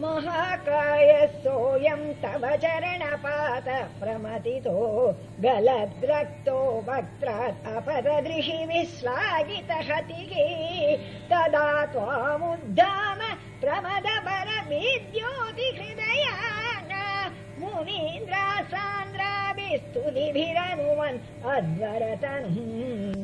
महाकाय सोऽयम् तव चरणपात प्रमतितो गलद्रक्तो वक्त्रात् अपरदृशि विश्लाघितहतिः तदा त्वामुद्धाम प्रमदपरविद्योतिहृदयान मुनीन्द्रा सान्द्राभिस्तुतिभिरनुमन् अध्वरतनुः